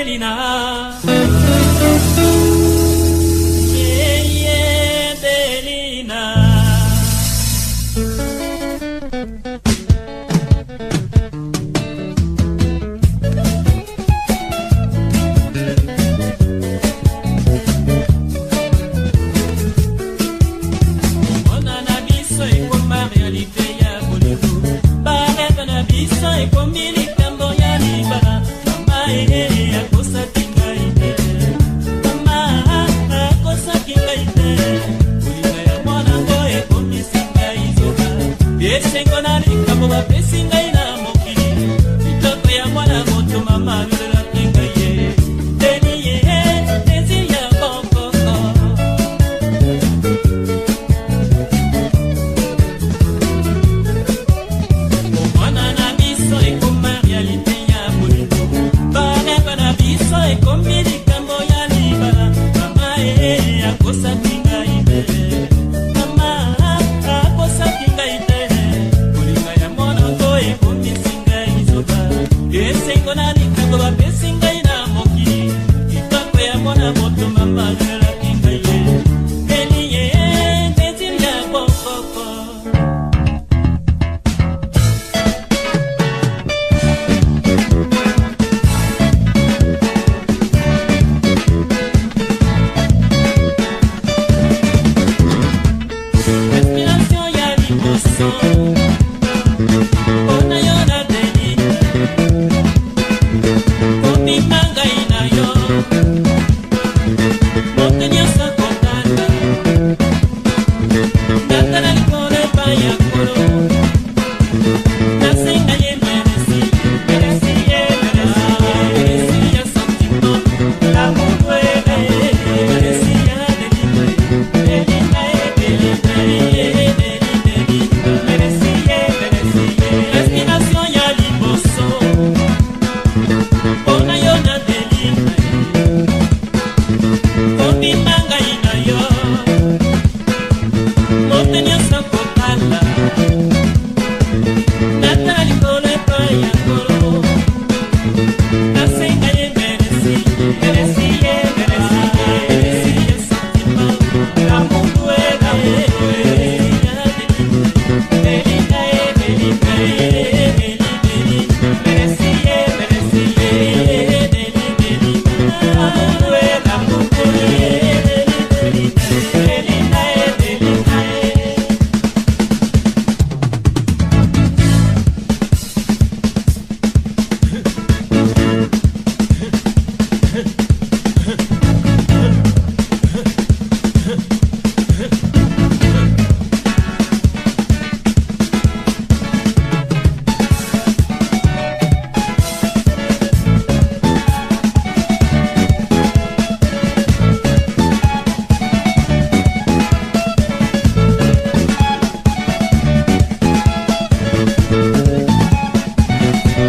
Adelina. esengo na likambo bapesi ngai na mokili kitoko ya mwana moto mama lolela Mama, girl, I you. Don't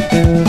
you